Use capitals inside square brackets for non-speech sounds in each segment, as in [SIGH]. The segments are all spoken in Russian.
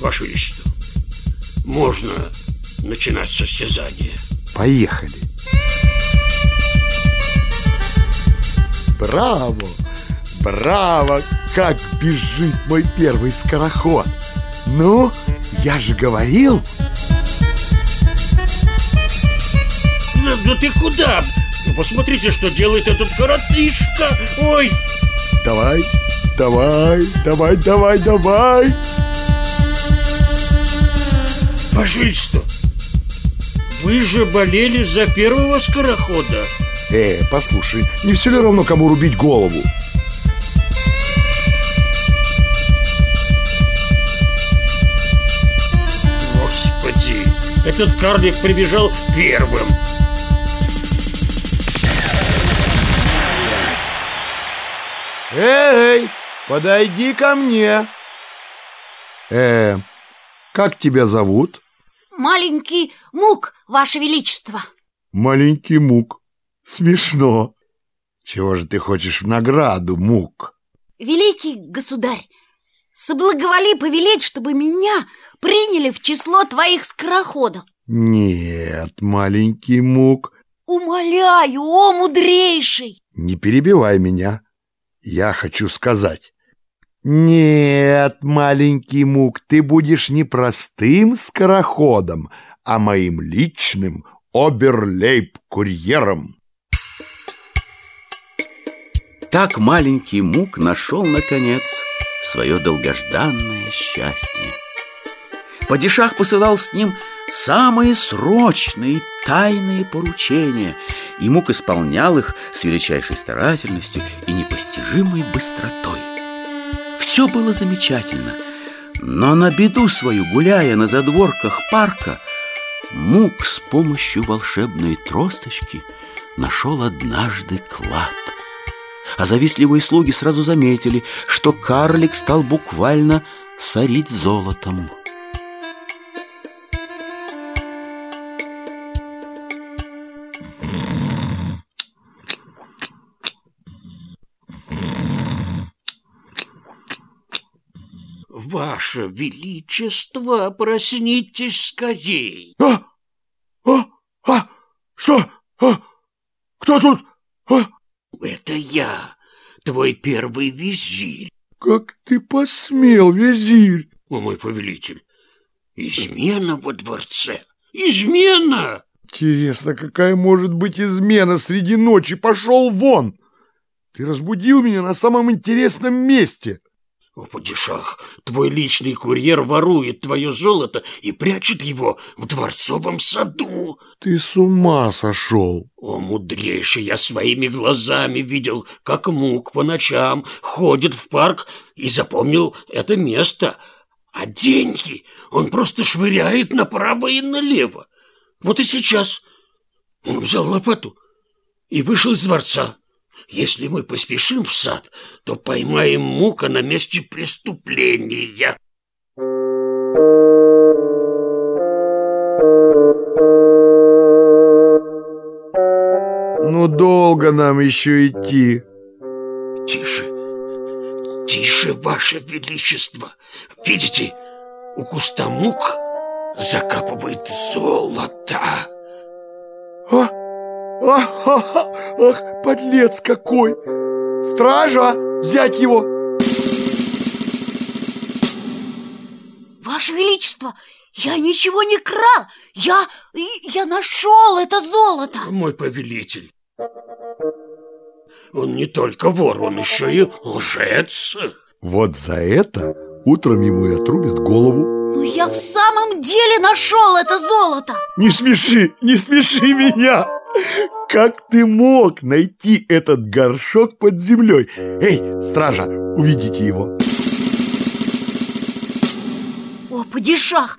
Ваше Величество, можно начинать состязание. Поехали. Браво! Браво! Как бежит мой первый скороход! Ну, я же говорил... Да, да ты куда? Ну, посмотрите, что делает этот коротышка! Ой! Давай, давай, давай, давай, давай! Величество, вы же болели за первого скорохода. Э, послушай, не все ли равно, кому рубить голову? Господи, этот карлик прибежал первым. Эй, подойди ко мне. Э, как тебя зовут? Маленький мук, Ваше Величество. Маленький мук. Смешно. Чего же ты хочешь в награду, мук? Великий государь, соблаговоли повелеть, чтобы меня приняли в число твоих скороходов. Нет, маленький мук. Умоляю, о мудрейший! Не перебивай меня. Я хочу сказать. Нет, маленький мук, ты будешь не простым скороходом, а моим личным оберлейб-курьером. Так маленький Мук нашел, наконец, свое долгожданное счастье. Падишах посылал с ним самые срочные тайные поручения, и Мук исполнял их с величайшей старательностью и непостижимой быстротой. Все было замечательно, но на беду свою, гуляя на задворках парка, Мук с помощью волшебной тросточки нашел однажды клад – а завистливые слуги сразу заметили, что карлик стал буквально сорить золотом. Ваше Величество, проснитесь скорей. А? А? А? Что? А? Кто тут? А? Это я, твой первый визирь. Как ты посмел, визирь? О, мой повелитель, измена во дворце. Измена! Интересно, какая может быть измена среди ночи? Пошел вон! Ты разбудил меня на самом интересном месте. О, падишах, твой личный курьер ворует твое золото и прячет его в дворцовом саду. Ты с ума сошел. О, мудрейший, я своими глазами видел, как Мук по ночам ходит в парк и запомнил это место. А деньги он просто швыряет направо и налево. Вот и сейчас он взял лопату и вышел из дворца. Если мы поспешим в сад, то поймаем Мука на месте преступления. Ну, долго нам еще идти. Тише, тише, Ваше Величество. Видите, у куста мук закапывает золото. А? Ах, ах, ах, подлец какой! Стража, взять его! Ваше Величество, я ничего не крал! Я, я нашел это золото! Мой повелитель, он не только вор, он еще и лжец. Вот за это утром ему и отрубят голову. Но я в самом деле нашел это золото! Не смеши, не смеши меня! Как ты мог найти этот горшок под землей? Эй, стража, уведите его. О, падишах,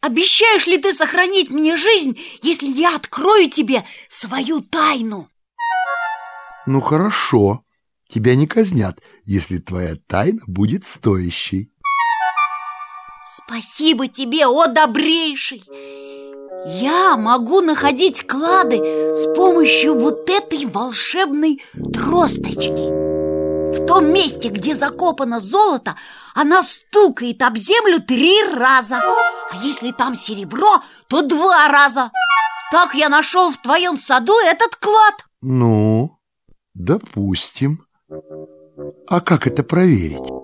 обещаешь ли ты сохранить мне жизнь, если я открою тебе свою тайну? Ну хорошо, тебя не казнят, если твоя тайна будет стоящей. Спасибо тебе, о добрейший! Я могу находить клады с помощью вот этой волшебной тросточки. В том месте, где закопано золото, она стукает об землю три раза. А если там серебро, то два раза. Так я нашел в твоем саду этот клад. Ну, допустим. А как это проверить?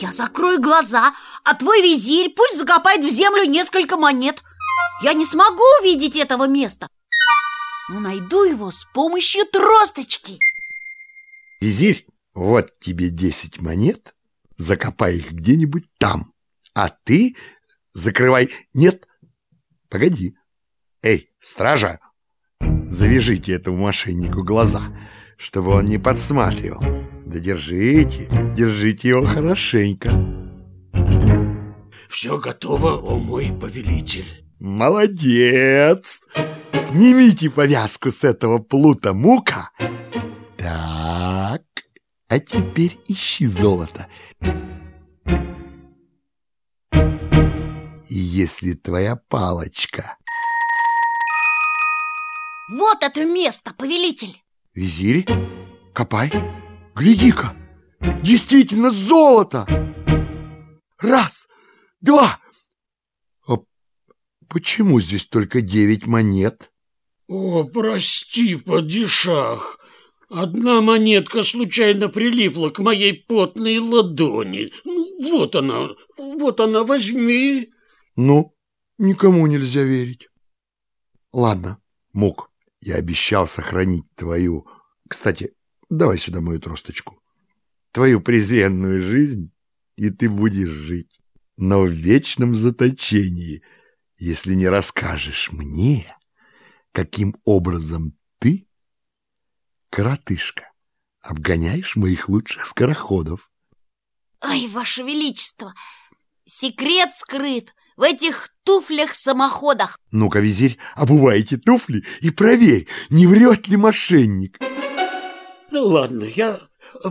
Я закрою глаза, а твой визирь пусть закопает в землю несколько монет. Я не смогу увидеть этого места, но найду его с помощью тросточки. Визирь, вот тебе десять монет, закопай их где-нибудь там, а ты закрывай... Нет, погоди. Эй, стража, завяжите этому мошеннику глаза, чтобы он не подсматривал. Да держите, держите его хорошенько. Все готово, о мой повелитель. Молодец! Снимите повязку с этого плута мука. Так, а теперь ищи золото. И если твоя палочка... Вот это место, повелитель! Визирь, копай. Гляди-ка, действительно золото! Раз, два... А почему здесь только девять монет? О, прости, падишах. Одна монетка случайно прилипла к моей потной ладони. Ну, вот она, вот она, возьми. Ну, никому нельзя верить. Ладно, Мук, я обещал сохранить твою... Кстати, давай сюда мою тросточку. Твою презренную жизнь, и ты будешь жить, но в вечном заточении, если не расскажешь мне, каким образом ты, коротышка, обгоняешь моих лучших скороходов. Ай, ваше величество, секрет скрыт в этих туфлях-самоходах. Ну-ка, визирь, обувай эти туфли и проверь, не врет ли мошенник. Ну ладно, я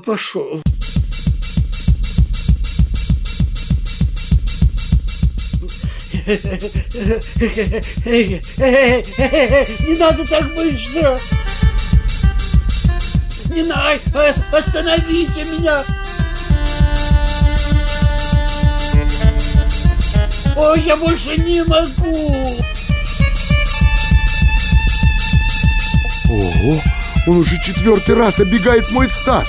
пошел. Не надо так быстро! Не надо! Остановите меня! Ой, я больше не могу! Ого, он уже четвертый раз оббегает мой сад.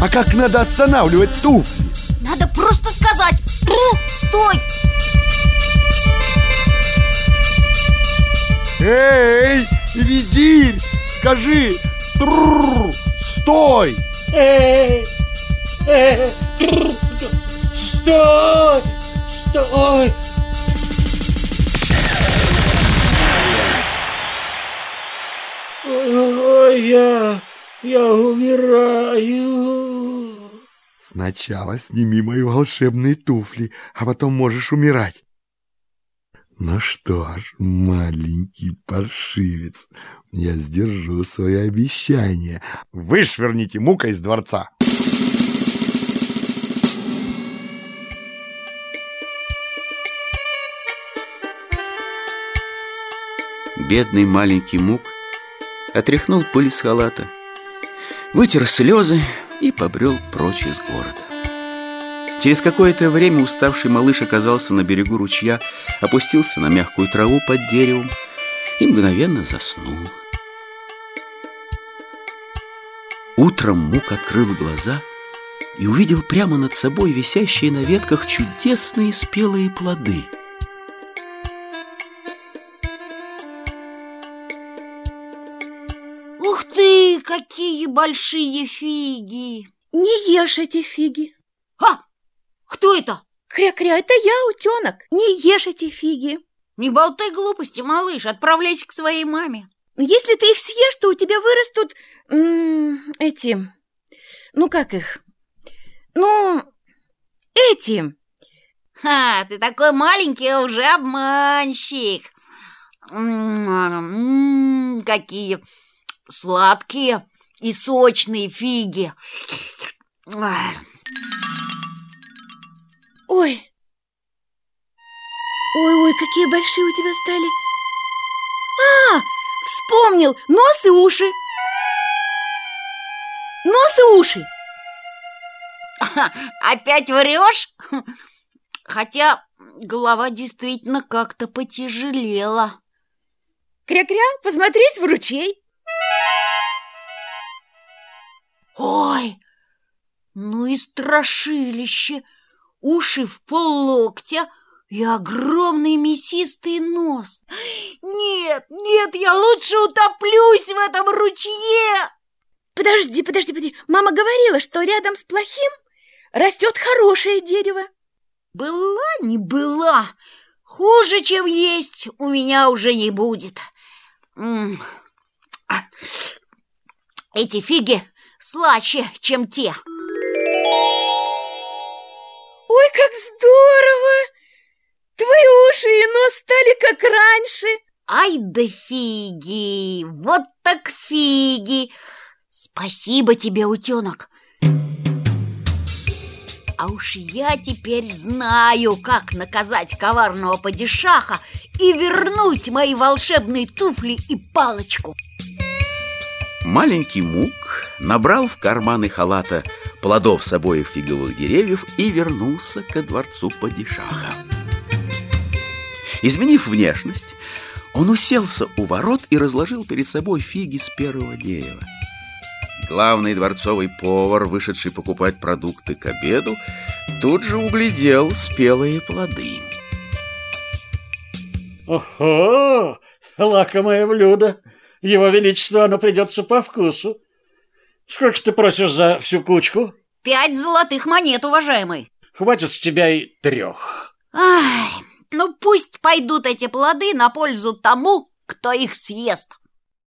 А как надо останавливать туфли? Надо просто сказать «Тру, стой!» Эй, визирь, скажи «Трррр, стой!» Эй, эй, тррр, Стой! Стой! Я, я умираю. Сначала сними мои волшебные туфли, а потом можешь умирать. Ну что ж, маленький паршивец, я сдержу свое обещание. Вышвырните мука из дворца. Бедный маленький мук отряхнул пыль с халата, вытер слезы и побрел прочь из города. Через какое-то время уставший малыш оказался на берегу ручья, опустился на мягкую траву под деревом и мгновенно заснул. Утром Мук открыл глаза и увидел прямо над собой висящие на ветках чудесные спелые плоды. Большие фиги! Не ешь эти фиги. А, кто это? Кря-кря, это я, утенок. Не ешь эти фиги. Не болтай глупости, малыш, отправляйся к своей маме. Если ты их съешь, то у тебя вырастут м, эти... Ну, как их? Ну, эти. Ха, ты такой маленький, уже обманщик. М-м-м, какие сладкие и сочные фиги. Ой. Ой-ой, какие большие у тебя стали. А, вспомнил, нос и уши. Нос и уши. [LAUGHS] Опять врешь? Хотя голова действительно как-то потяжелела. Кря-кря, посмотрись в ручей. Ой, ну и страшилище! Уши в поллоктя и огромный мясистый нос. Нет, нет, я лучше утоплюсь в этом ручье! Подожди, подожди, подожди. Мама говорила, что рядом с плохим растет хорошее дерево. Была, не была. Хуже, чем есть, у меня уже не будет. А, эти фиги слаще, чем те. Ой, как здорово! Твои уши и нос стали как раньше. Ай да фиги! Вот так фиги! Спасибо тебе, утенок. А уж я теперь знаю, как наказать коварного падишаха и вернуть мои волшебные туфли и палочку. Маленький Мук набрал в карманы халата плодов с обоих фиговых деревьев и вернулся ко дворцу падишаха. Изменив внешность, он уселся у ворот и разложил перед собой фиги с первого дерева. Главный дворцовый повар, вышедший покупать продукты к обеду, тут же углядел спелые плоды. Ого! Лакомое блюдо! Его Величество оно придется по вкусу. Сколько ты просишь за всю кучку? Пять золотых монет, уважаемый. Хватит с тебя и трех. Ай, ну пусть пойдут эти плоды на пользу тому, кто их съест.